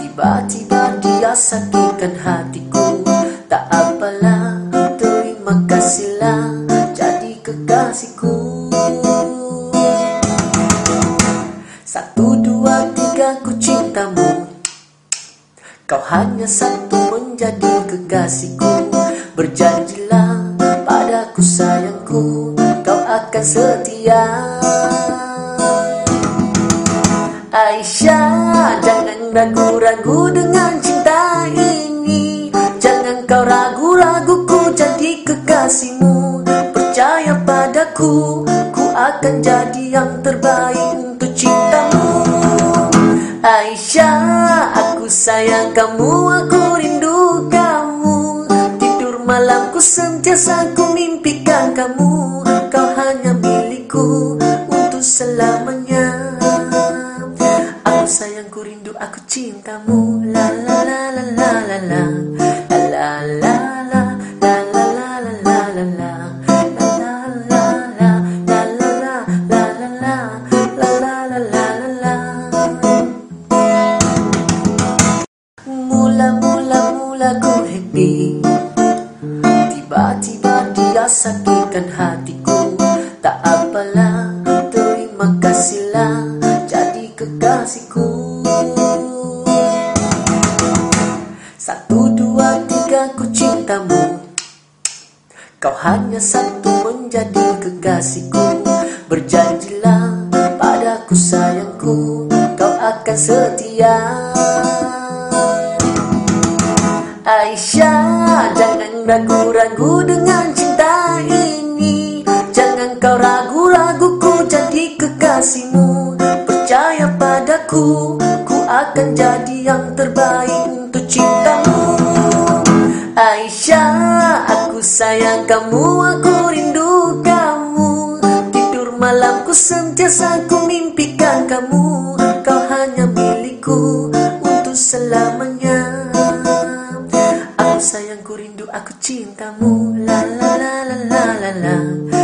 Tiba-tiba dia sakitkan hatiku. Tak apalah, terima kasihlah Jadi kekasihku. Satu dua Kau hanya satu menjadi kekasihku. Berjanjilah padaku sayangku Kau akan setia. Aisyah jangan ragu-ragu dengan cinta ini. Jangan kau ragu-ragu ku jadi kekasihmu. Percaya padaku Ku akan jadi yang terbaik Aisyah aku sayang kamu Aku rindu kamu. Tidur malamku sentiasa ku mimpikan kamu. Kau hanya milikku untuk selamanya. Aku sayang ku rindu aku cintamu. La la la la la la la Ku happy. Tiba-tiba dia sakitkan hatiku. Tak apalah terima kasihlah Jadi kekasihku. Satu dua tiga ku cintamu. Kau hanya satu menjadi kekasihku. Berjanjilah padaku sayangku Kau akan setia Aisyah jangan ragu-ragu dengan cinta ini. Jangan kau ragu-ragu ku jadi kekasihmu. Percaya padaku Ku akan jadi yang terbaik untuk cintamu. Aisyah aku sayang kamu Aku rindu kamu. Tidur malamku sentiasa ku mimpikan kamu. Kau hanya milikku untuk selamanya 金刚木，啦啦啦啦啦啦啦。